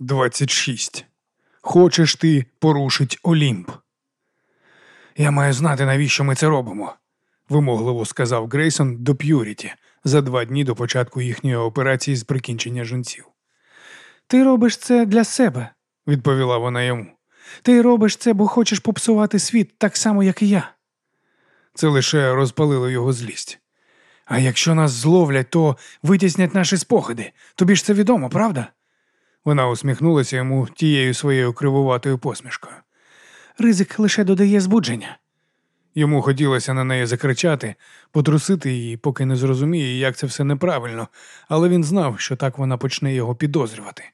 26. Хочеш ти порушить Олімп? Я маю знати, навіщо ми це робимо, вимогливо сказав Грейсон до П'юріті за два дні до початку їхньої операції з прикінчення жінців. Ти робиш це для себе, відповіла вона йому. Ти робиш це, бо хочеш попсувати світ так само, як і я. Це лише розпалило його злість. А якщо нас зловлять, то витіснять наші спогади. Тобі ж це відомо, правда? Вона усміхнулася йому тією своєю кривуватою посмішкою. Ризик лише додає збудження. Йому хотілося на неї закричати, потрусити її, поки не зрозуміє, як це все неправильно, але він знав, що так вона почне його підозрювати.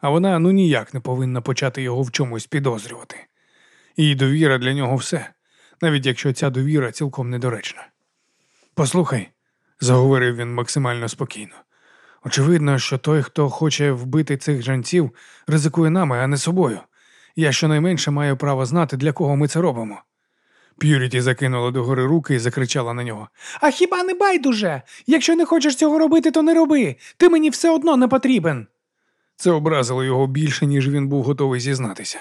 А вона ну ніяк не повинна почати його в чомусь підозрювати. Її довіра для нього все, навіть якщо ця довіра цілком недоречна. Послухай, заговорив він максимально спокійно. Очевидно, що той, хто хоче вбити цих жанців, ризикує нами, а не собою. Я щонайменше маю право знати, для кого ми це робимо. П'юріті закинула догори руки і закричала на нього. А хіба не байдуже? Якщо не хочеш цього робити, то не роби. Ти мені все одно не потрібен. Це образило його більше, ніж він був готовий зізнатися.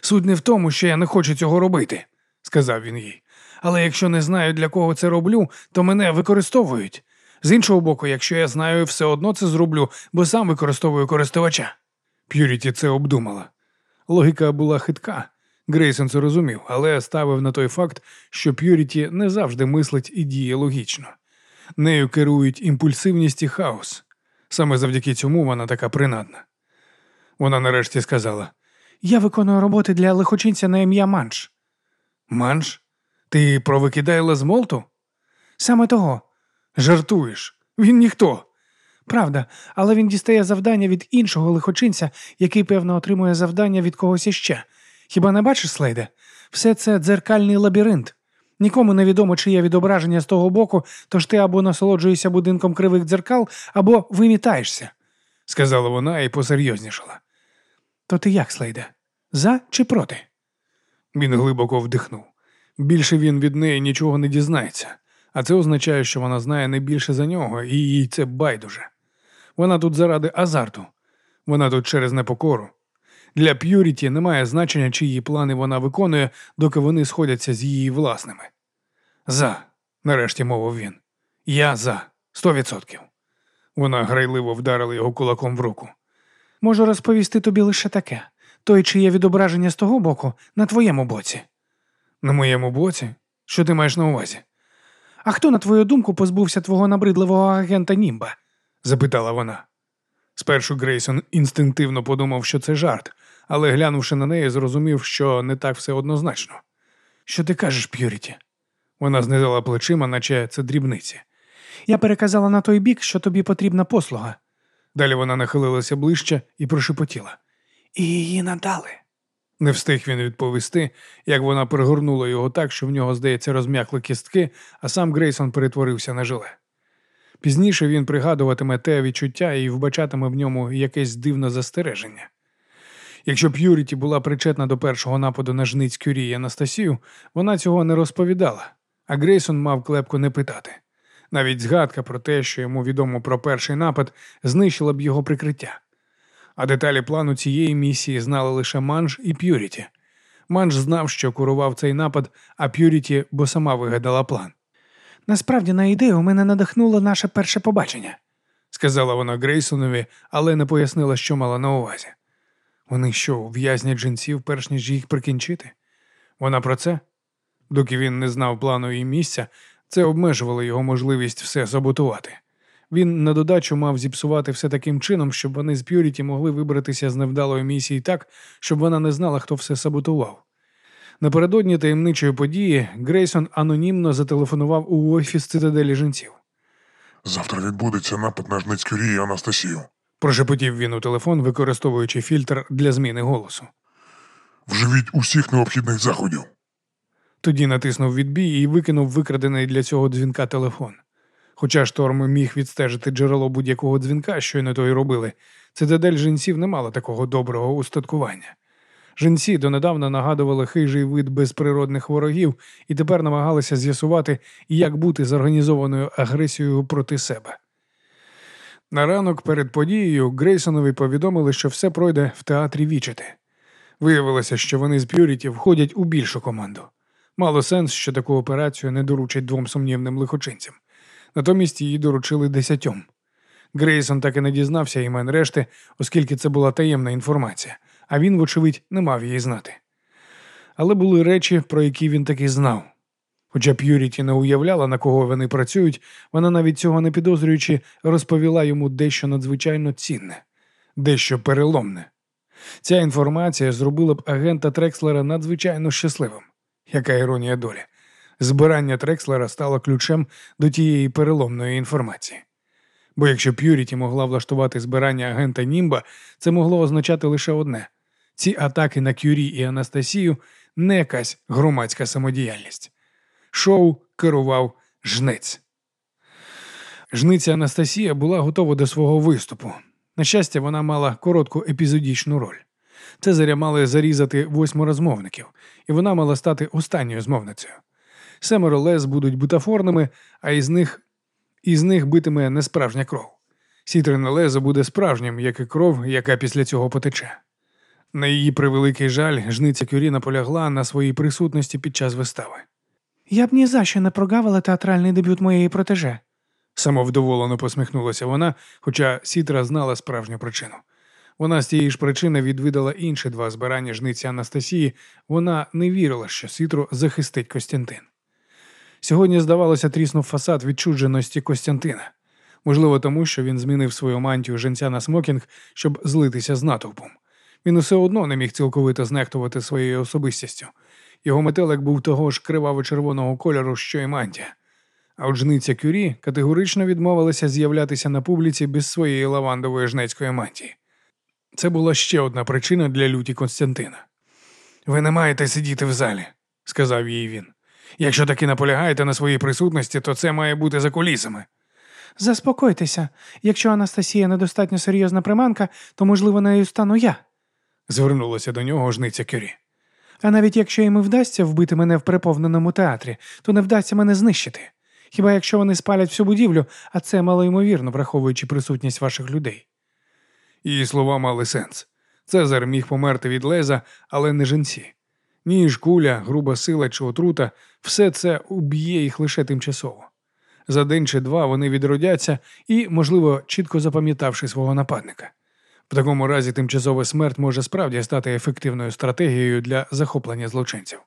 Суть не в тому, що я не хочу цього робити, сказав він їй. Але якщо не знаю, для кого це роблю, то мене використовують. З іншого боку, якщо я знаю, все одно це зроблю, бо сам використовую користувача. П'юріті це обдумала. Логіка була хитка. Грейсон це розумів, але ставив на той факт, що П'юріті не завжди мислить і діє логічно. Нею керують імпульсивність і хаос. Саме завдяки цьому вона така принадна. Вона нарешті сказала: Я виконую роботи для лихочинця на ім'я Манш. Манш? Ти про викидайла з молту? Саме того. Жартуєш. Він ніхто. Правда, але він дістає завдання від іншого лихочинця, який, певно, отримує завдання від когось іще. Хіба не бачиш, Слейде? Все це дзеркальний лабіринт. Нікому не відомо, чиє відображення з того боку, тож ти або насолоджуєшся будинком кривих дзеркал, або вимітаєшся, сказала вона і посерйознішала. То ти як, Слейде? За чи проти? Він глибоко вдихнув. Більше він від неї нічого не дізнається, а це означає, що вона знає не більше за нього, і їй це байдуже. Вона тут заради азарту, вона тут через непокору. Для П'юріті немає значення, чиї плани вона виконує, доки вони сходяться з її власними. За, нарешті мовив він. Я за, сто відсотків. Вона грайливо вдарила його кулаком в руку. Можу розповісти тобі лише таке той, чиє відображення з того боку, на твоєму боці. На моєму боці? Що ти маєш на увазі? А хто, на твою думку, позбувся твого набридливого агента Німба? запитала вона. Спершу Грейсон інстинктивно подумав, що це жарт, але глянувши на неї, зрозумів, що не так все однозначно. Що ти кажеш, П'юріті? Вона знизила плечима, наче це дрібниці. Я переказала на той бік, що тобі потрібна послуга. Далі вона нахилилася ближче і прошепотіла. І її надали. Не встиг він відповісти, як вона пригорнула його так, що в нього, здається, розм'якли кістки, а сам Грейсон перетворився на жиле. Пізніше він пригадуватиме те відчуття і вбачатиме в ньому якесь дивне застереження. Якщо П'юріті була причетна до першого нападу на жниць Кюрі і Анастасію, вона цього не розповідала, а Грейсон мав клепку не питати. Навіть згадка про те, що йому відомо про перший напад, знищила б його прикриття. А деталі плану цієї місії знали лише Манж і П'юріті. Манж знав, що курував цей напад, а П'юріті, бо сама вигадала план. Насправді на ідею мене надихнуло наше перше побачення, сказала вона Грейсонові, але не пояснила, що мала на увазі. Вони що, в'язнять жінців, перш ніж їх прикінчити? Вона про це? Доки він не знав плану і місця, це обмежувало його можливість все саботувати. Він на додачу мав зіпсувати все таким чином, щоб вони з П'юріті могли вибратися з невдалої місії так, щоб вона не знала, хто все саботував. Напередодні таємничої події Грейсон анонімно зателефонував у офіс цитаделі жінців. Завтра відбудеться напад на Жницькюрі і Анастасію. Прошепотів він у телефон, використовуючи фільтр для зміни голосу. Вживіть усіх необхідних заходів. Тоді натиснув відбій і викинув викрадений для цього дзвінка телефон. Хоча шторм міг відстежити джерело будь-якого дзвінка, що й на то й робили, цитадель жінців не мала такого доброго устаткування. Жінці донедавна нагадували хижий вид безприродних ворогів і тепер намагалися з'ясувати, як бути з організованою агресією проти себе. На ранок перед подією Грейсонові повідомили, що все пройде в театрі Вічити. Виявилося, що вони з П'юріті входять у більшу команду. Мало сенс, що таку операцію не доручать двом сумнівним лихочинцям. Натомість її доручили десятьом. Грейсон так і не дізнався імен решти, оскільки це була таємна інформація, а він, вочевидь, не мав її знати. Але були речі, про які він таки знав. Хоча П'юріті не уявляла, на кого вони працюють, вона навіть цього не підозрюючи, розповіла йому дещо надзвичайно цінне, дещо переломне. Ця інформація зробила б агента Трекслера надзвичайно щасливим. Яка іронія долі. Збирання Трекслера стало ключем до тієї переломної інформації. Бо якщо П'юріті могла влаштувати збирання агента Німба, це могло означати лише одне: ці атаки на Кюрі і Анастасію не якась громадська самодіяльність. Шоу керував жнець. Жниця Анастасія була готова до свого виступу. На щастя, вона мала коротку епізодічну роль. Цезаря мали зарізати восьмо розмовників, і вона мала стати останньою змовницею. Семеро лез будуть бутафорними, а із них із них битиме несправжня кров. Сітрине лезо буде справжнім, як і кров, яка після цього потече. На її превеликий жаль, жниця Кюрі наполягла на своїй присутності під час вистави. Я б ні за що не прогавила театральний дебют моєї протеже. Самовдоволено посміхнулася вона, хоча Сітра знала справжню причину. Вона з тієї ж причини відвідала інші два збирання жниці Анастасії. Вона не вірила, що Сітру захистить Костянтин. Сьогодні, здавалося, тріснув фасад відчудженості Костянтина. Можливо, тому що він змінив свою мантію женця на смокінг, щоб злитися з натовпом. Він усе одно не міг цілковито знехтувати своєю особистістю. Його метелик був того ж криваво-червоного кольору, що й мантія. А от Кюрі категорично відмовилася з'являтися на публіці без своєї лавандової жнецької мантії. Це була ще одна причина для люті Константина. Ви не маєте сидіти в залі, сказав їй він. Якщо таки наполягаєте на своїй присутності, то це має бути за кулісами. Заспокойтеся, якщо Анастасія недостатньо серйозна приманка, то, можливо, нею стану я. звернулася до нього жниця Кюрі. А навіть якщо їм і вдасться вбити мене в переповненому театрі, то не вдасться мене знищити. Хіба якщо вони спалять всю будівлю, а це малоймовірно, враховуючи присутність ваших людей. Її слова мали сенс. Цезар міг померти від леза, але не жінці. Ніж, куля, груба сила чи отрута все це уб'є їх лише тимчасово. За день чи два вони відродяться і, можливо, чітко запам'ятавши свого нападника. В такому разі тимчасова смерть може справді стати ефективною стратегією для захоплення злочинців.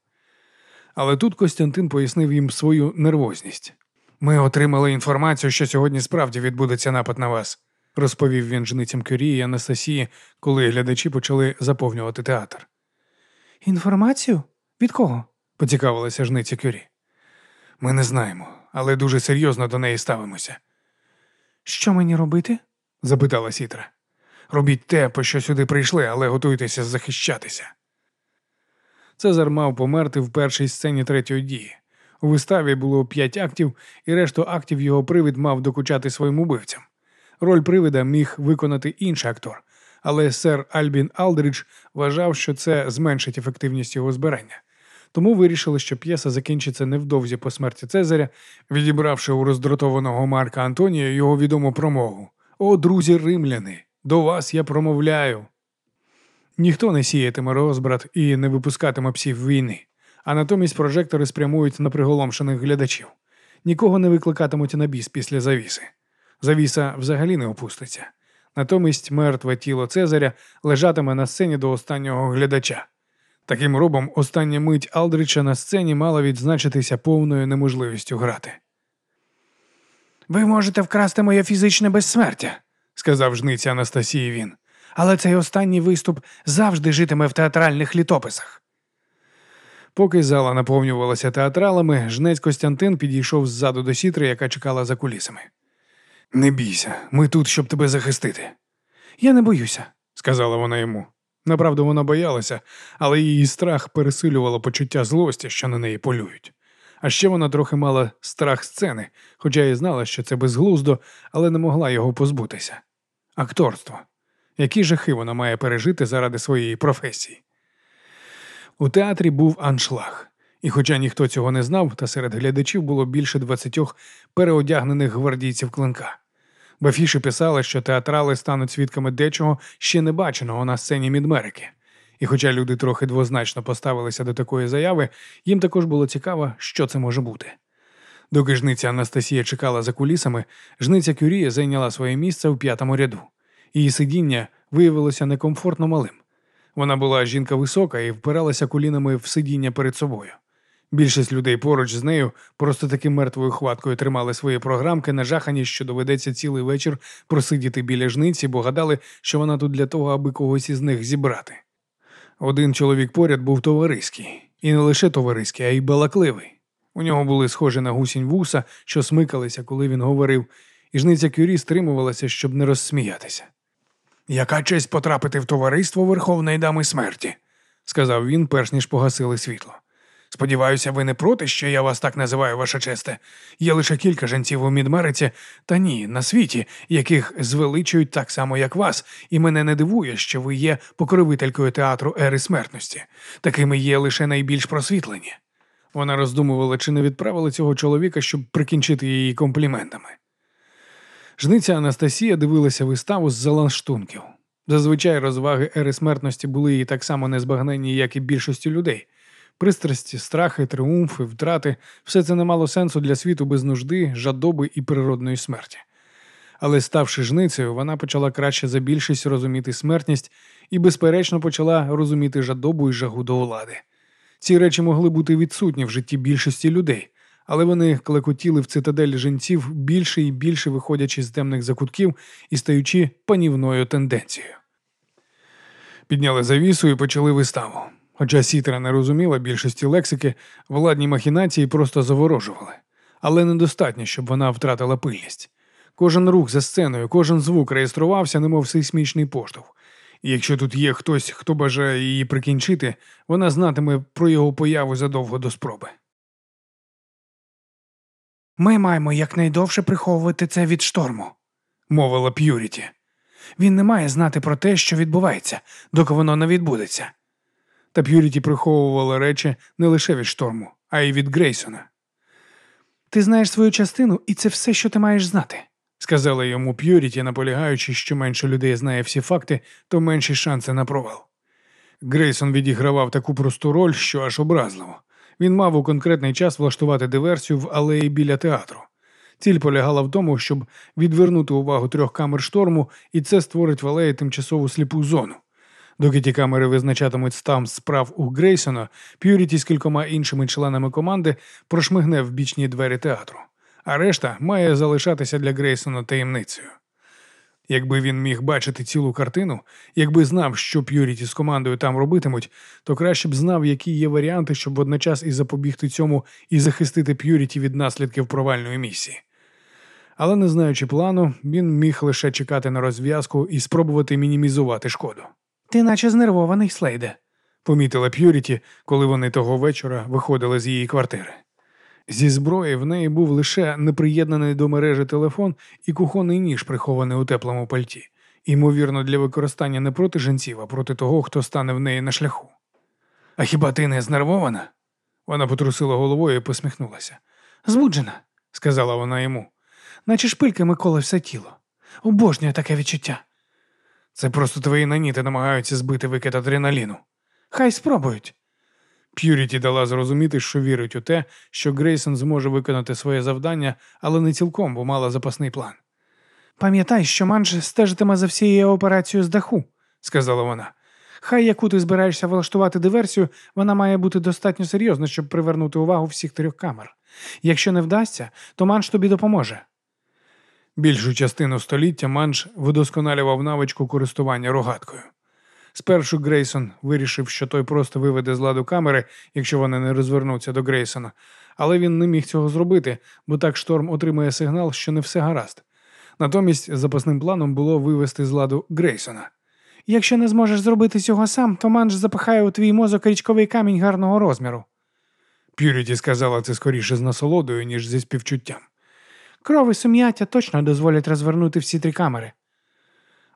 Але тут Костянтин пояснив їм свою нервозність. Ми отримали інформацію, що сьогодні справді відбудеться напад на вас, розповів він жницям Кюрі і Анастасії, коли глядачі почали заповнювати театр. Інформацію? Від кого? поцікавилася жниця Кюрі. Ми не знаємо, але дуже серйозно до неї ставимося. Що мені робити? запитала Сітра. Робіть те, по що сюди прийшли, але готуйтеся захищатися. Цезар мав померти в першій сцені третьої дії. У виставі було п'ять актів, і решту актів його привид мав докучати своїм убивцям. Роль привида міг виконати інший актор, але сер Альбін Алдридж вважав, що це зменшить ефективність його збирання. Тому вирішили, що п'єса закінчиться невдовзі по смерті Цезаря, відібравши у роздратованого Марка Антонія його відому промову. О, друзі римляни, до вас я промовляю. Ніхто не сіятиме розбрат і не випускатиме псів війни, а натомість прожектори спрямують на приголомшених глядачів. Нікого не викликатимуть на біс після завіси. Завіса взагалі не опуститься. Натомість мертве тіло Цезаря лежатиме на сцені до останнього глядача. Таким робом, остання мить Алдрича на сцені мала відзначитися повною неможливістю грати. Ви можете вкрасти моє фізичне безсмертя, сказав жниця Анастасії він. але цей останній виступ завжди житиме в театральних літописах. Поки зала наповнювалася театралами, жнець Костянтин підійшов ззаду до сітри, яка чекала за кулісами. Не бійся, ми тут, щоб тебе захистити, Я не боюся. сказала вона йому. Направду вона боялася, але її страх пересилювало почуття злості, що на неї полюють. А ще вона трохи мала страх сцени, хоча і знала, що це безглуздо, але не могла його позбутися. Акторство. Які жахи вона має пережити заради своєї професії? У театрі був аншлаг, і хоча ніхто цього не знав, та серед глядачів було більше двадцятьох переодягнених гвардійців клинка. В афіші писали, що театрали стануть свідками дечого ще не баченого на сцені Мідмерики. І хоча люди трохи двозначно поставилися до такої заяви, їм також було цікаво, що це може бути. Доки жниця Анастасія чекала за кулісами, жниця Кюрія зайняла своє місце у п'ятому ряду. Її сидіння виявилося некомфортно малим. Вона була жінка висока і впиралася колінами в сидіння перед собою. Більшість людей поруч з нею просто таки мертвою хваткою тримали свої програмки, нажахані, що доведеться цілий вечір просидіти біля жниці, бо гадали, що вона тут для того, аби когось із них зібрати. Один чоловік поряд був товариський, і не лише товариський, а й балакливий. У нього були схожі на гусінь вуса, що смикалися, коли він говорив, і жниця Кюрі стримувалася, щоб не розсміятися. Яка честь потрапити в товариство Верховної Дами смерті, сказав він, перш ніж погасили світло. Сподіваюся, ви не проти, що я вас так називаю, ваша честе. Є лише кілька жінців у Мідмериці, та ні, на світі, яких звеличують так само, як вас, і мене не дивує, що ви є покровителькою театру ери смертності. Такими є лише найбільш просвітлені. Вона роздумувала, чи не відправили цього чоловіка, щоб прикінчити її компліментами. Жниця Анастасія дивилася виставу з заланштунків. Зазвичай розваги ери смертності були їй так само незбагненні, як і більшості людей. Пристрасті, страхи, тріумфи, втрати все це не мало сенсу для світу без нужди, жадоби і природної смерті. Але, ставши жницею, вона почала краще за більшість розуміти смертність і, безперечно, почала розуміти жадобу і жагу до влади. Ці речі могли бути відсутні в житті більшості людей, але вони клекотіли в цитаделі жінців більше і більше виходячи з темних закутків і стаючи панівною тенденцією. Підняли завісу і почали виставу. Хоча Сітра не розуміла більшості лексики, владні махінації просто заворожували, але недостатньо, щоб вона втратила пильність. Кожен рух за сценою, кожен звук реєструвався, немов сейсмічний поштовх. І якщо тут є хтось, хто бажає її прикінчити, вона знатиме про його появу задовго до спроби. Ми маємо якнайдовше приховувати це від шторму, мовила П'юріті. Він не має знати про те, що відбувається, доки воно не відбудеться. Та П'юріті приховувала речі не лише від шторму, а й від Грейсона. Ти знаєш свою частину, і це все, що ти маєш знати, сказала йому П'юріті, наполягаючи, що менше людей знає всі факти, то менші шанси на провал. Грейсон відігравав таку просту роль, що аж образливо. Він мав у конкретний час влаштувати диверсію в алеї біля театру. Ціль полягала в тому, щоб відвернути увагу трьох камер шторму, і це створить в алеї тимчасову сліпу зону. Доки ті камери визначатимуть стан справ у Грейсона, П'юріті з кількома іншими членами команди прошмигне в бічні двері театру, а решта має залишатися для Грейсона таємницею. Якби він міг бачити цілу картину, якби знав, що П'юріті з командою там робитимуть, то краще б знав, які є варіанти, щоб водночас і запобігти цьому і захистити П'юріті від наслідків провальної місії. Але не знаючи плану, він міг лише чекати на розв'язку і спробувати мінімізувати шкоду. Ти наче знервований, Слейде, помітила П'юріті, коли вони того вечора виходили з її квартири. Зі зброї в неї був лише неприєднаний до мережі телефон і кухонний ніж, прихований у теплому пальті, ймовірно, для використання не проти жінців, а проти того, хто стане в неї на шляху. А хіба ти не знервована? Вона потрусила головою і посміхнулася. Збуджена, сказала вона йому, наче шпильками коле все тіло. Обожнює таке відчуття. Це просто твої наніти намагаються збити викид адреналіну. Хай спробують. П'юріті дала зрозуміти, що вірить у те, що Грейсон зможе виконати своє завдання, але не цілком, бо мала запасний план. Пам'ятай, що Манж стежитиме за всією операцією з даху, сказала вона. Хай яку ти збираєшся влаштувати диверсію, вона має бути достатньо серйозна, щоб привернути увагу всіх трьох камер. Якщо не вдасться, то Манж тобі допоможе. Більшу частину століття Манж видосконалював навичку користування рогаткою. Спершу Грейсон вирішив, що той просто виведе з ладу камери, якщо вони не розвернуться до Грейсона, але він не міг цього зробити, бо так шторм отримує сигнал, що не все гаразд. Натомість запасним планом було вивести з ладу Грейсона. Якщо не зможеш зробити цього сам, то манж запихає у твій мозок річковий камінь гарного розміру. П'юріті сказала це скоріше з насолодою, ніж зі співчуттям. Кров і сум'яття точно дозволять розвернути всі три камери.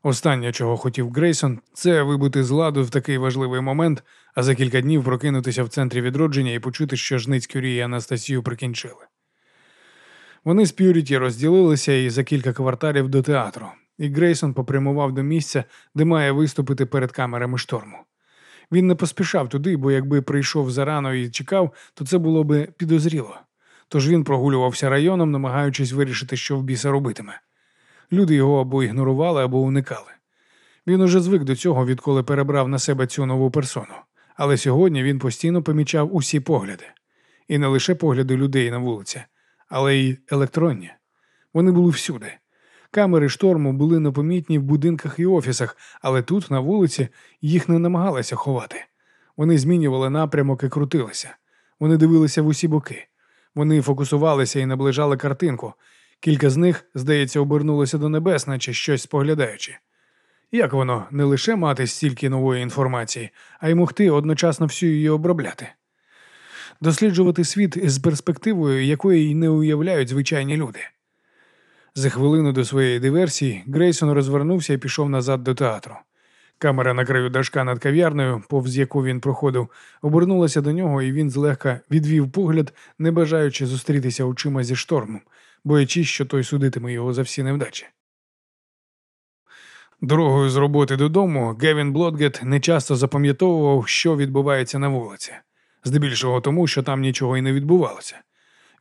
Останнє, чого хотів Грейсон, це вибути з ладу в такий важливий момент, а за кілька днів прокинутися в центрі відродження і почути, що жниць Кюрі і Анастасію прикінчили. Вони з П'юріті розділилися і за кілька кварталів до театру, і Грейсон попрямував до місця, де має виступити перед камерами шторму. Він не поспішав туди, бо якби прийшов зарано і чекав, то це було би підозріло. Тож він прогулювався районом, намагаючись вирішити, що в біса робитиме. Люди його або ігнорували, або уникали. Він уже звик до цього, відколи перебрав на себе цю нову персону. Але сьогодні він постійно помічав усі погляди. І не лише погляди людей на вулиці, але й електронні. Вони були всюди. Камери шторму були непомітні в будинках і офісах, але тут, на вулиці, їх не намагалися ховати. Вони змінювали напрямок і крутилися. Вони дивилися в усі боки. Вони фокусувалися і наближали картинку. Кілька з них, здається, обернулося до небес, наче щось споглядаючи. Як воно не лише мати стільки нової інформації, а й могти одночасно всю її обробляти? Досліджувати світ з перспективою, якої й не уявляють звичайні люди. За хвилину до своєї диверсії Грейсон розвернувся і пішов назад до театру. Камера на краю дашка над кав'ярнею, повз яку він проходив, обернулася до нього, і він злегка відвів погляд, не бажаючи зустрітися очима зі штормом, боячись, що той судитиме його за всі невдачі. Дорогою з роботи додому Гевін Блодгет нечасто запам'ятовував, що відбувається на вулиці, здебільшого тому, що там нічого і не відбувалося.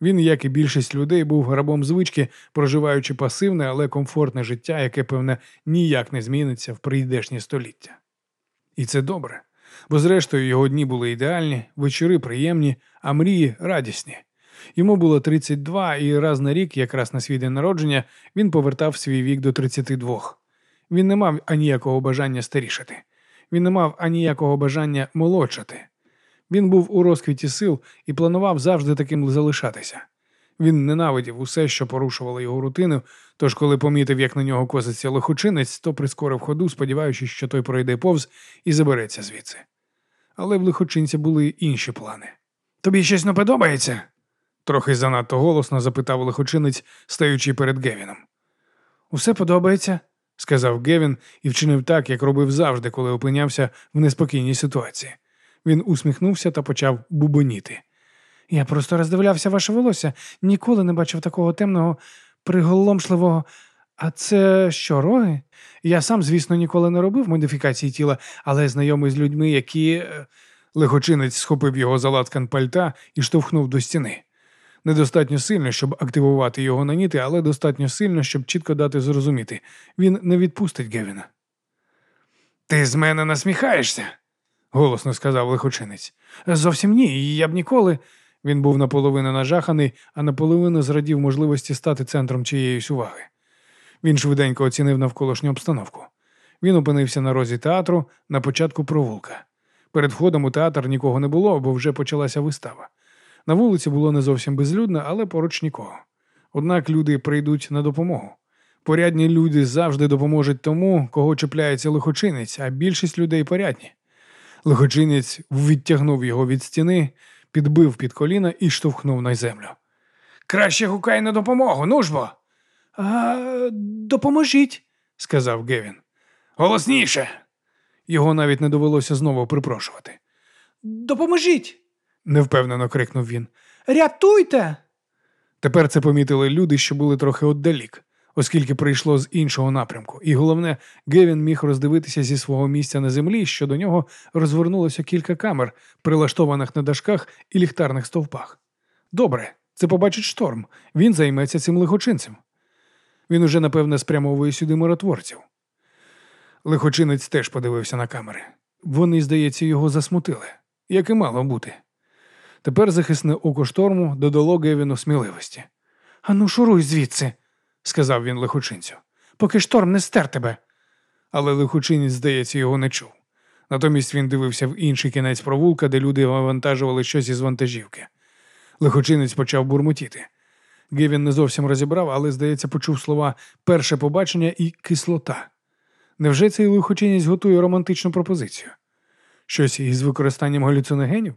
Він, як і більшість людей, був рабом звички, проживаючи пасивне, але комфортне життя, яке, певне, ніяк не зміниться в прийдешнє століття. І це добре, бо, зрештою, його дні були ідеальні, вечори приємні, а мрії радісні. Йому було 32, і раз на рік, якраз на свій день народження, він повертав свій вік до 32. Він не мав аніякого бажання старішати. Він не мав аніякого бажання молодшати. Він був у розквіті сил і планував завжди таким залишатися. Він ненавидів усе, що порушувало його рутину, тож, коли помітив, як на нього коситься лихочинець, то прискорив ходу, сподіваючись, що той пройде повз і забереться звідси. Але в лихочинця були інші плани. Тобі щось не подобається? трохи занадто голосно запитав лихочинець, стаючи перед Гевіном. Усе подобається, сказав Гевін і вчинив так, як робив завжди, коли опинявся в неспокійній ситуації. Він усміхнувся та почав бубоніти. Я просто роздивлявся ваше волосся, ніколи не бачив такого темного, приголомшливого. А це що, роги? Я сам, звісно, ніколи не робив модифікації тіла, але знайомий з людьми, які. е, Лихочинець схопив його за латкан пальта і штовхнув до стіни. Недостатньо сильно, щоб активувати його наніти, але достатньо сильно, щоб чітко дати зрозуміти. Він не відпустить Гевіна. Ти з мене насміхаєшся? Голосно сказав лихочинець. Зовсім ні, я б ніколи. Він був наполовину нажаханий, а наполовину зрадів можливості стати центром чиєїсь уваги. Він швиденько оцінив навколишню обстановку. Він опинився на розі театру на початку провулка. Перед входом у театр нікого не було, бо вже почалася вистава. На вулиці було не зовсім безлюдно, але поруч нікого. Однак люди прийдуть на допомогу. Порядні люди завжди допоможуть тому, кого чіпляється лихочинець, а більшість людей порядні. Лихочинець відтягнув його від стіни, підбив під коліна і штовхнув на землю. Краще гукай на допомогу, ну ж бо. А, допоможіть, сказав Гевін. Голосніше. Його навіть не довелося знову припрошувати. Допоможіть. невпевнено крикнув він. Рятуйте. Тепер це помітили люди, що були трохи отдалік, оскільки прийшло з іншого напрямку, і головне, Гевін міг роздивитися зі свого місця на землі, що до нього розвернулося кілька камер, прилаштованих на дашках і ліхтарних стовпах. Добре, це побачить шторм. Він займеться цим лихочинцем. Він уже, напевне, спрямовує сюди миротворців. Лихочинець теж подивився на камери. Вони, здається, його засмутили, як і мало бути. Тепер захисне око шторму додало Гевіну сміливості. Ану, шуруй звідси, сказав він лихочинцю, поки шторм не стер тебе. Але лихочинець, здається, його не чув. Натомість він дивився в інший кінець провулка, де люди вивантажували щось із вантажівки. Лихочинець почав бурмотіти. Гевін не зовсім розібрав, але, здається, почув слова перше побачення і кислота. Невже цей лихочинець готує романтичну пропозицію? Щось із використанням галюциногенів?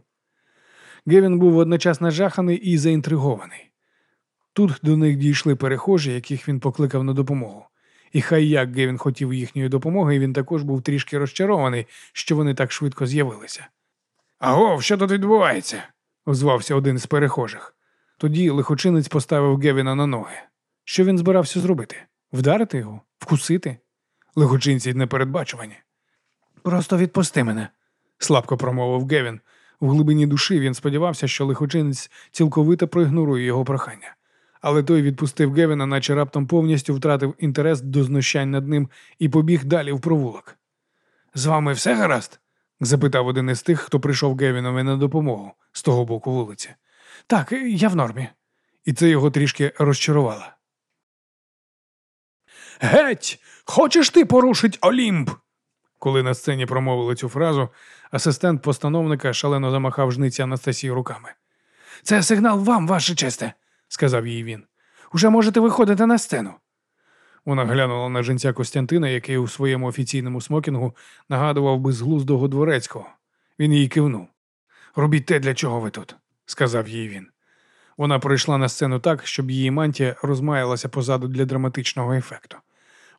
Гевін був одночасно нажаханий і заінтригований. Тут до них дійшли перехожі, яких він покликав на допомогу. І хай як Гевін хотів їхньої допомоги, він також був трішки розчарований, що вони так швидко з'явилися. Агов, що тут відбувається? озвався один з перехожих. Тоді лихочинець поставив Гевіна на ноги. Що він збирався зробити? Вдарити його? Вкусити? Лихочинці непередбачувані. Просто відпусти мене. слабко промовив Гевін. В глибині душі він сподівався, що лихочинець цілковито проігнорує його прохання. Але той відпустив Гевіна, наче раптом повністю втратив інтерес до знущань над ним і побіг далі в провулок. З вами все гаразд? запитав один із тих, хто прийшов Гевінові на допомогу з того боку вулиці. Так, я в нормі. І це його трішки розчарувало. Геть! Хочеш ти порушить Олімп? Коли на сцені промовили цю фразу, асистент постановника шалено замахав жниці Анастасії руками. Це сигнал вам, ваше честе, сказав їй він. Уже можете виходити на сцену. Вона глянула на жінця Костянтина, який у своєму офіційному смокінгу нагадував безглуздого дворецького. Він їй кивнув. Робіть те, для чого ви тут, сказав їй він. Вона пройшла на сцену так, щоб її мантія розмаялася позаду для драматичного ефекту.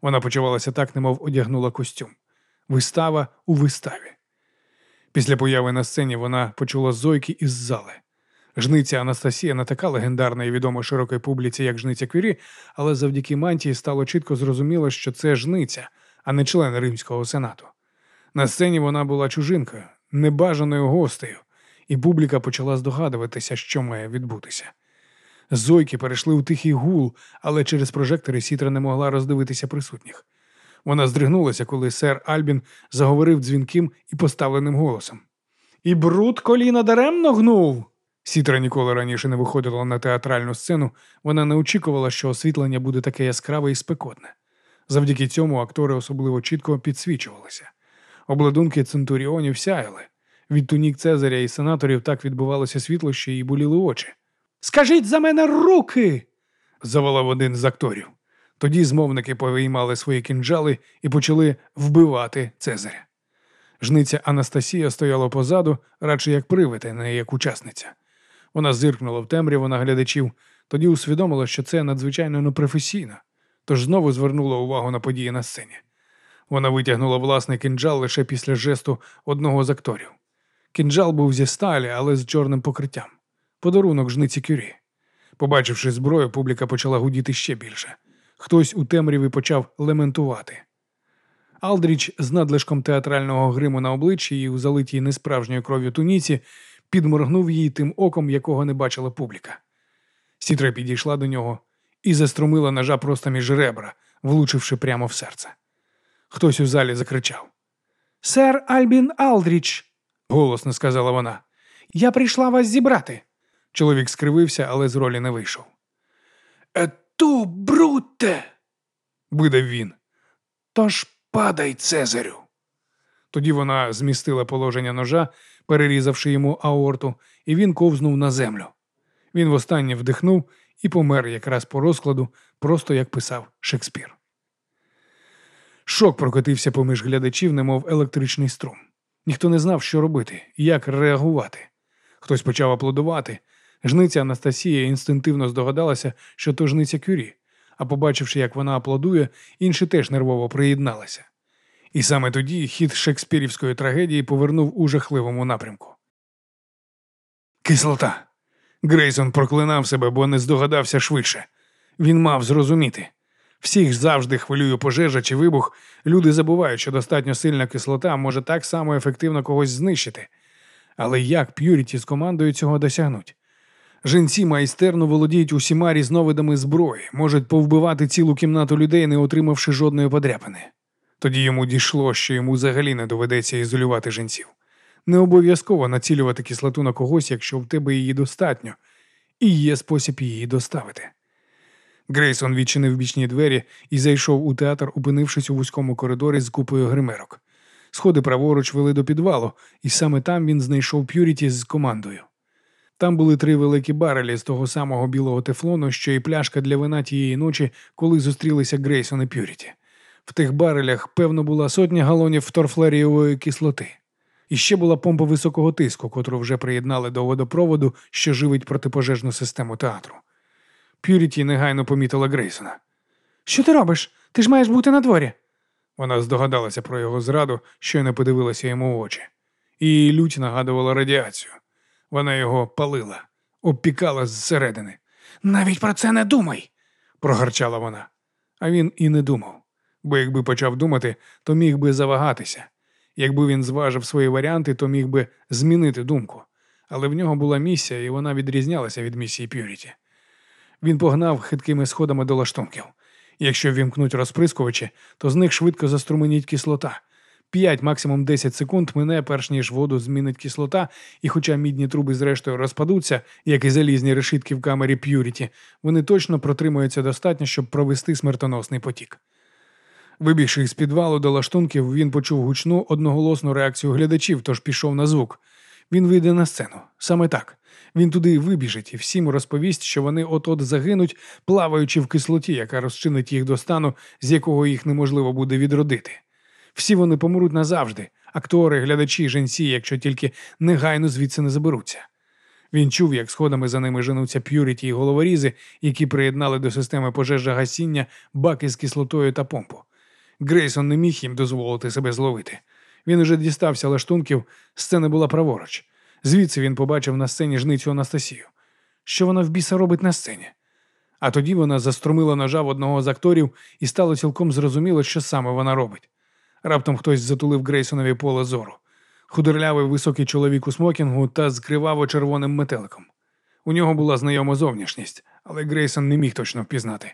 Вона почувалася так, немов одягнула костюм. Вистава у виставі. Після появи на сцені вона почула зойки із зали. Жниця Анастасія не така легендарна і відома широкій публіці, як жниця Квірі, але завдяки мантії стало чітко зрозуміло, що це жниця, а не член Римського сенату. На сцені вона була чужинкою, небажаною гостею, і публіка почала здогадуватися, що має відбутися. Зойки перейшли у тихий гул, але через прожектори сітра не могла роздивитися присутніх. Вона здригнулася, коли сер Альбін заговорив дзвінким і поставленим голосом. І бруд коліна даремно гнув. Сітра ніколи раніше не виходила на театральну сцену, вона не очікувала, що освітлення буде таке яскраве і спекотне. Завдяки цьому актори особливо чітко підсвічувалися. Обладунки центуріонів сяяли. Від тунік Цезаря і сенаторів так відбувалося світло, що їй боліли очі. Скажіть за мене руки. заволав один з акторів. Тоді змовники повиймали свої кінжали і почали вбивати Цезаря. Жниця Анастасія стояла позаду, радше як привид, не як учасниця. Вона зиркнула в темряву на глядачів, тоді усвідомила, що це надзвичайно непрофесійно, тож знову звернула увагу на події на сцені. Вона витягнула власний кінжал лише після жесту одного з акторів. Кінжал був зі сталі, але з чорним покриттям. Подарунок жниці кюрі. Побачивши зброю, публіка почала гудіти ще більше. Хтось у темряві почав лементувати. Алдріч з надлишком театрального гриму на обличчі і у залитій несправжньою кров'ю туніці підморгнув її тим оком, якого не бачила публіка. Сітра підійшла до нього і заструмила ножа просто між ребра, влучивши прямо в серце. Хтось у залі закричав. Сер Альбін Алдріч, голосно сказала вона. Я прийшла вас зібрати. Чоловік скривився, але з ролі не вийшов. Ету, бруте. видав він. Тож падай, Цезарю. Тоді вона змістила положення ножа, перерізавши йому аорту, і він ковзнув на землю. Він востаннє вдихнув і помер якраз по розкладу, просто як писав Шекспір. Шок прокотився поміж глядачів, немов електричний струм. Ніхто не знав, що робити, як реагувати. Хтось почав аплодувати. Жниця Анастасія інстинктивно здогадалася, що то жниця кюрі, а побачивши, як вона аплодує, інші теж нервово приєдналися. І саме тоді хід шекспірівської трагедії повернув у жахливому напрямку. Кислота. Грейсон проклинав себе, бо не здогадався швидше. Він мав зрозуміти. Всіх завжди хвилює пожежа чи вибух. Люди забувають, що достатньо сильна кислота може так само ефективно когось знищити. Але як П'юріті з командою цього досягнуть? Жінці майстерно володіють усіма різновидами зброї, можуть повбивати цілу кімнату людей, не отримавши жодної подряпини. Тоді йому дійшло, що йому взагалі не доведеться ізолювати жінців. Не обов'язково націлювати кислоту на когось, якщо в тебе її достатньо, і є спосіб її доставити. Грейсон відчинив бічні двері і зайшов у театр, опинившись у вузькому коридорі з купою гримерок. Сходи праворуч вели до підвалу, і саме там він знайшов П'юріті з командою. Там були три великі барелі з того самого білого тефлону, що і пляшка для вина тієї ночі, коли зустрілися Грейсон і П'юріті. В тих барелях, певно, була сотня галонів торфлерієвої кислоти. І ще була помпа високого тиску, котру вже приєднали до водопроводу, що живить протипожежну систему театру. П'юріті негайно помітила Грейсона. Що ти робиш? Ти ж маєш бути на дворі!» Вона здогадалася про його зраду, що й не подивилася йому в очі. Її лють нагадувала радіацію. Вона його палила, обпікала зсередини. Навіть про це не думай. прогарчала вона. А він і не думав, бо якби почав думати, то міг би завагатися. Якби він зважив свої варіанти, то міг би змінити думку. Але в нього була місія, і вона відрізнялася від місії Пюріті. Він погнав хиткими сходами до лаштунків. Якщо вімкнуть розприскувачі, то з них швидко заструменіть кислота. П'ять, максимум 10 секунд мине, перш ніж воду змінить кислота, і хоча мідні труби зрештою розпадуться, як і залізні решітки в камері П'юріті, вони точно протримуються достатньо, щоб провести смертоносний потік. Вибігши з підвалу до лаштунків, він почув гучну одноголосну реакцію глядачів, тож пішов на звук. Він вийде на сцену. Саме так. Він туди вибіжить і всім розповість, що вони от-от загинуть, плаваючи в кислоті, яка розчинить їх до стану, з якого їх неможливо буде відродити. Всі вони помруть назавжди, актори, глядачі, женці, якщо тільки негайно звідси не заберуться. Він чув, як сходами за ними женуться п'юріті і головорізи, які приєднали до системи пожежогасіння баки з кислотою та помпу. Грейсон не міг їм дозволити себе зловити. Він уже дістався лаштунків, сцена була праворуч. Звідси він побачив на сцені жницю Анастасію. Що вона в біса робить на сцені? А тоді вона заструмила ножа в одного з акторів і стало цілком зрозуміло, що саме вона робить. Раптом хтось затулив Грейсонові поле зору. Худорлявий високий чоловік у смокінгу та з криваво-червоним метеликом. У нього була знайома зовнішність, але Грейсон не міг точно впізнати.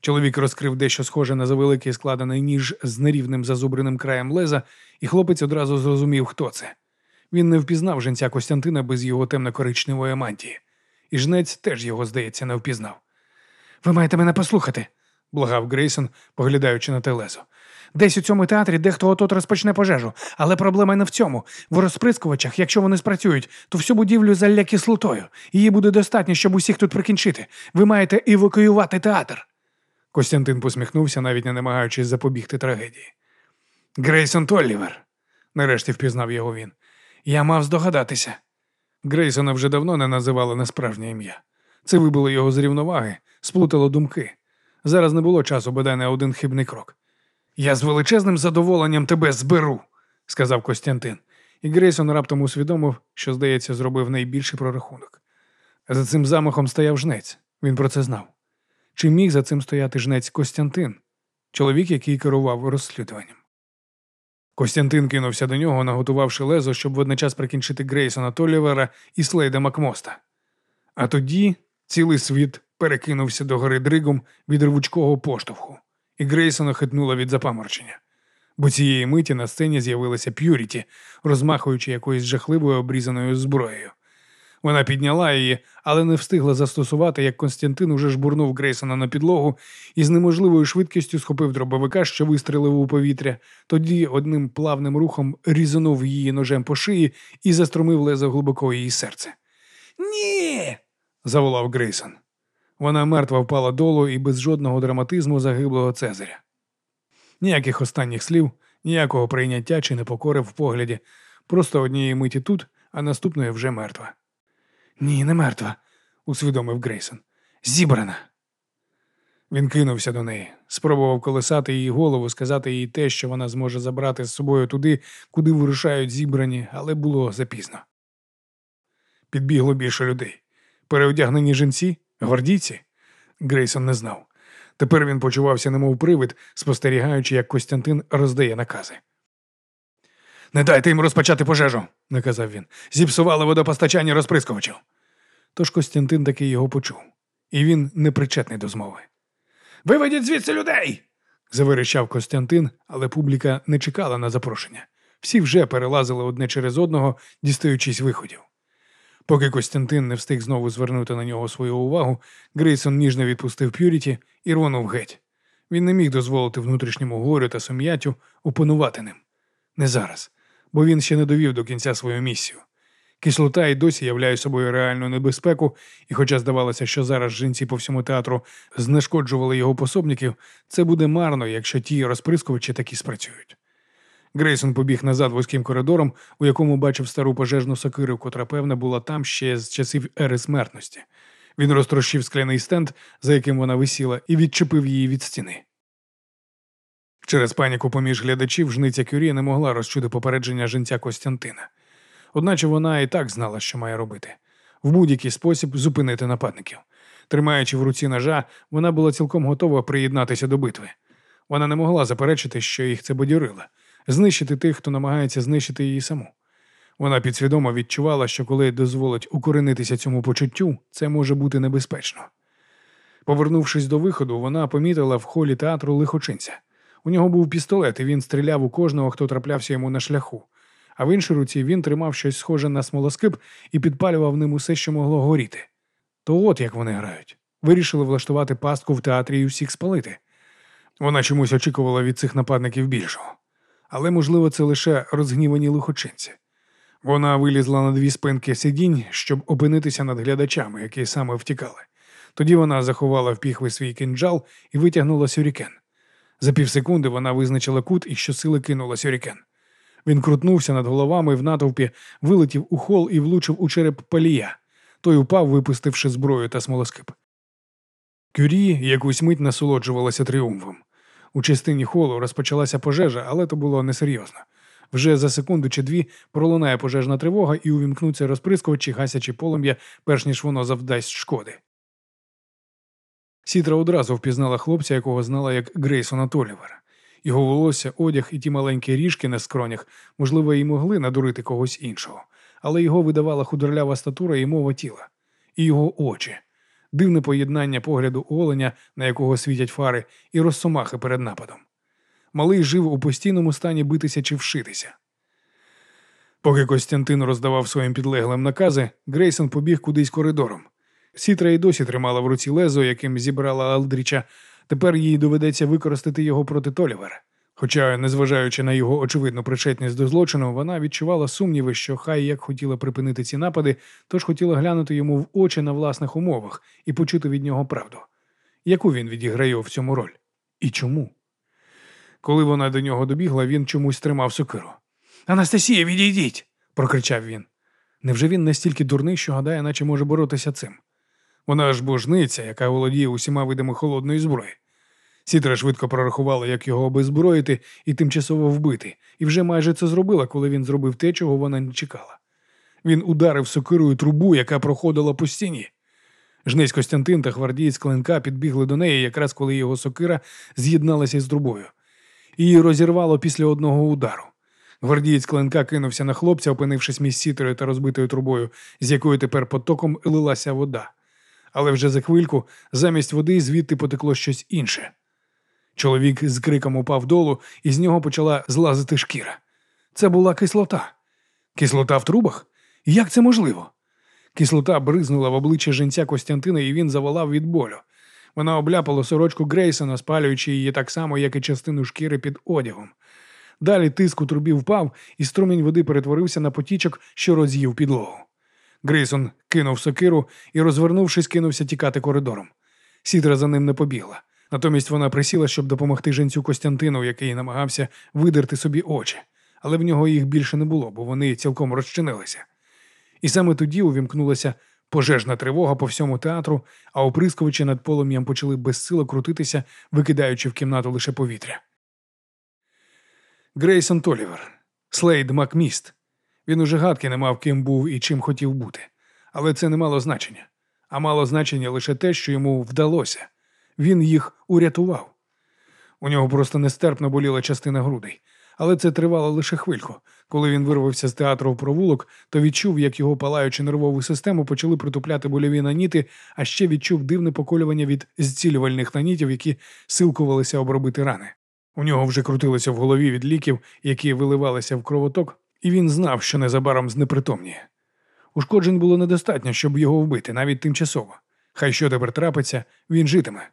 Чоловік розкрив дещо схоже на завеликий складений ніж з нерівним зазубреним краєм леза, і хлопець одразу зрозумів, хто це. Він не впізнав женця Костянтина без його темно-коричневої мантії. І жнець теж його, здається, не впізнав. Ви маєте мене послухати, благав Грейсон, поглядаючи на те лезо. Десь у цьому театрі дехто отот розпочне пожежу, але проблема не в цьому. В розприскувачах, якщо вони спрацюють, то всю будівлю залля кислотою. Її буде достатньо, щоб усіх тут прикінчити. Ви маєте евакуювати театр. Костянтин посміхнувся, навіть не намагаючись запобігти трагедії. Грейсон Толлівер, нарешті впізнав його він. Я мав здогадатися. Грейсона вже давно не називали на справжнє ім'я. Це вибило його з рівноваги, сплутало думки. Зараз не було часу, бодай на один хибний крок. Я з величезним задоволенням тебе зберу, сказав Костянтин, і Грейсон раптом усвідомив, що, здається, зробив найбільший прорахунок. За цим замахом стояв жнець, він про це знав. Чи міг за цим стояти жнець Костянтин, чоловік, який керував розслідуванням? Костянтин кинувся до нього, наготувавши лезо, щоб водночас прикінчити Грейсона Толівера і Слейда Макмоста. А тоді цілий світ перекинувся до гори дригом від рвучкого поштовху, і Грейсона хитнула від запаморчення. Бо цієї миті на сцені з'явилася П'юріті, розмахуючи якоюсь жахливою обрізаною зброєю. Вона підняла її, але не встигла застосувати, як Константин уже жбурнув Грейсона на підлогу і з неможливою швидкістю схопив дробовика, що вистрелив у повітря, тоді одним плавним рухом різанув її ножем по шиї і заструмив лезо глибоко її серце. Ні. заволав Грейсон. Вона мертва впала долу і без жодного драматизму загиблого Цезаря. Ніяких останніх слів, ніякого прийняття чи непокори в погляді, просто однієї миті тут, а наступної вже мертва. Ні, не мертва, усвідомив Грейсон. Зібрана. Він кинувся до неї, спробував колесати її голову, сказати їй те, що вона зможе забрати з собою туди, куди вирушають зібрані, але було запізно. Підбігло більше людей. Переодягнені жінці, гвардійці. Грейсон не знав. Тепер він почувався немов привид, спостерігаючи, як Костянтин роздає накази. Не дайте їм розпочати пожежу, наказав він. Зіпсували водопостачання розприскувачів. Тож Костянтин таки його почув, і він непричетний до змови. Виведіть звідси людей. заверещав Костянтин, але публіка не чекала на запрошення. Всі вже перелазили одне через одного, дістаючись виходів. Поки Костянтин не встиг знову звернути на нього свою увагу, Грейсон ніжно відпустив П'юріті і рвонув геть. Він не міг дозволити внутрішньому горю та сум'яттю опанувати ним. Не зараз, бо він ще не довів до кінця свою місію. Кислота й досі являє собою реальну небезпеку, і хоча здавалося, що зараз жінці по всьому театру знешкоджували його пособників, це буде марно, якщо ті розприскувачі таки спрацюють. Грейсон побіг назад вузьким коридором, у якому бачив стару пожежну сокиру, котра, певне, була там ще з часів ери смертності. Він розтрощив скляний стенд, за яким вона висіла, і відчепив її від стіни. Через паніку поміж глядачів жниця Кюрі не могла розчути попередження жінця Костянтина. Одначе вона і так знала, що має робити. в будь-який спосіб зупинити нападників. Тримаючи в руці ножа, вона була цілком готова приєднатися до битви. Вона не могла заперечити, що їх це бодірило, знищити тих, хто намагається знищити її саму. Вона підсвідомо відчувала, що коли дозволить укоренитися цьому почуттю, це може бути небезпечно. Повернувшись до виходу, вона помітила в холі театру лихочинця. У нього був пістолет, і він стріляв у кожного, хто траплявся йому на шляху. А в іншій руці він тримав щось схоже на смолоскип і підпалював ним усе, що могло горіти. То от як вони грають. Вирішили влаштувати пастку в театрі і всіх спалити. Вона чомусь очікувала від цих нападників більшого. Але, можливо, це лише розгнівані лихочинці. Вона вилізла на дві спинки сидінь, щоб опинитися над глядачами, які саме втікали. Тоді вона заховала в піхви свій кинджал і витягнула сюрікен. За півсекунди вона визначила кут і щосили кинула сюрікен. Він крутнувся над головами в натовпі, вилетів у хол і влучив у череп палія. Той упав, випустивши зброю та смолоскип. Кюрі якусь мить насолоджувалася тріумфом. У частині холу розпочалася пожежа, але то було несерйозно. Вже за секунду чи дві пролунає пожежна тривога і увімкнуться розприскувачі, гасячи полум'я, перш ніж воно завдасть шкоди. Сітра одразу впізнала хлопця, якого знала як Грейсона Толівера. Його волосся, одяг і ті маленькі ріжки на скронях, можливо, і могли надурити когось іншого, але його видавала худорлява статура і мова тіла, і його очі, дивне поєднання погляду оленя, на якого світять фари, і розсомахи перед нападом. Малий жив у постійному стані битися чи вшитися. Поки Костянтин роздавав своїм підлеглим накази, Грейсон побіг кудись коридором. Сітра й досі тримала в руці лезо, яким зібрала Алдріча. Тепер їй доведеться використати його проти Толівера. Хоча, незважаючи на його очевидну причетність до злочину, вона відчувала сумніви, що хай як хотіла припинити ці напади, тож хотіла глянути йому в очі на власних умовах і почути від нього правду. Яку він відіграє в цьому роль? І чому? Коли вона до нього добігла, він чомусь тримав сокиру. Анастасія, відійдіть! прокричав він. Невже він настільки дурний, що гадає, наче може боротися цим? Вона ж божниця, яка володіє усіма видами холодної зброї. Сітра швидко прорахувала, як його обезброїти і тимчасово вбити, і вже майже це зробила, коли він зробив те, чого вона не чекала. Він ударив сокирою трубу, яка проходила по стіні. Жнець Костянтин та гвардієць клинка підбігли до неї, якраз коли його сокира з'єдналася з трубою. Її розірвало після одного удару. Гвардієць клинка кинувся на хлопця, опинившись між сітрою та розбитою трубою, з якою тепер потоком лилася вода. Але вже за хвильку замість води звідти потекло щось інше. Чоловік з криком упав долу, і з нього почала злазити шкіра. Це була кислота. Кислота в трубах? Як це можливо? Кислота бризнула в обличчя жінця Костянтина, і він заволав від болю. Вона обляпала сорочку Грейсона, спалюючи її так само, як і частину шкіри під одягом. Далі тиск у трубі впав, і струмінь води перетворився на потічок, що роз'їв підлогу. Грейсон кинув сокиру і, розвернувшись, кинувся тікати коридором. Сідра за ним не побігла. Натомість вона присіла, щоб допомогти жінцю Костянтину, який намагався видерти собі очі, але в нього їх більше не було, бо вони цілком розчинилися. І саме тоді увімкнулася пожежна тривога по всьому театру, а оприскувачі над полум'ям почали безсило крутитися, викидаючи в кімнату лише повітря. Грейсон Толівер, Слейд Макміст. Він уже гадки не мав ким був і чим хотів бути. Але це не мало значення. А мало значення лише те, що йому вдалося. Він їх урятував. У нього просто нестерпно боліла частина грудей. Але це тривало лише хвильку. Коли він вирвався з театру в провулок, то відчув, як його палаючу нервову систему почали притупляти больові наніти, а ще відчув дивне поколювання від зцілювальних нанітів, які силкувалися обробити рани. У нього вже крутилося в голові від ліків, які виливалися в кровоток, і він знав, що незабаром знепритомніє. Ушкоджень було недостатньо, щоб його вбити, навіть тимчасово. Хай що тепер трапиться, він житиме.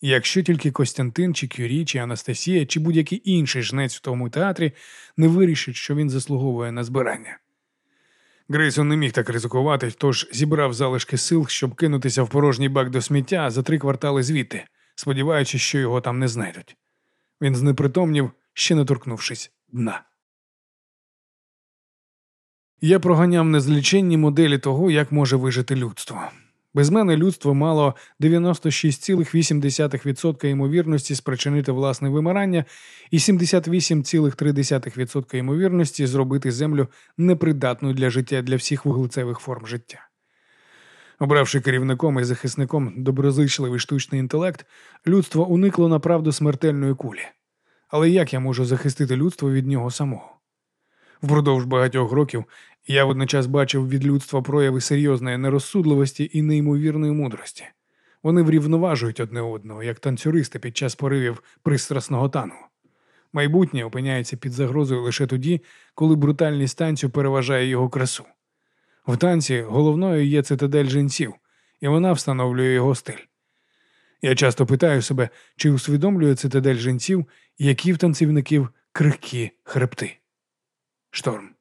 Якщо тільки Костянтин, чи Кюрі, чи Анастасія, чи будь-який інший жнець в тому театрі не вирішить, що він заслуговує на збирання. Грейсон не міг так ризикувати, тож зібрав залишки сил, щоб кинутися в порожній бак до сміття за три квартали звідти, сподіваючись, що його там не знайдуть. Він знепритомнів, ще не торкнувшись дна. Я проганяв незліченні моделі того, як може вижити людство. Без мене людство мало 96,8% ймовірності спричинити власне вимирання і 78,3% ймовірності зробити землю непридатною для життя для всіх вуглецевих форм життя. Обравши керівником і захисником доброзичливий штучний інтелект, людство уникло направду смертельної кулі. Але як я можу захистити людство від нього самого? Впродовж багатьох років я водночас бачив від людства прояви серйозної нерозсудливості і неймовірної мудрості. Вони врівноважують одне одного, як танцюристи під час поривів пристрасного тану. Майбутнє опиняється під загрозою лише тоді, коли брутальність танцю переважає його красу. В танці головною є цитадель жінців, і вона встановлює його стиль. Я часто питаю себе, чи усвідомлює цитадель жінців, які в танцівників крихкі хребти. Шторм.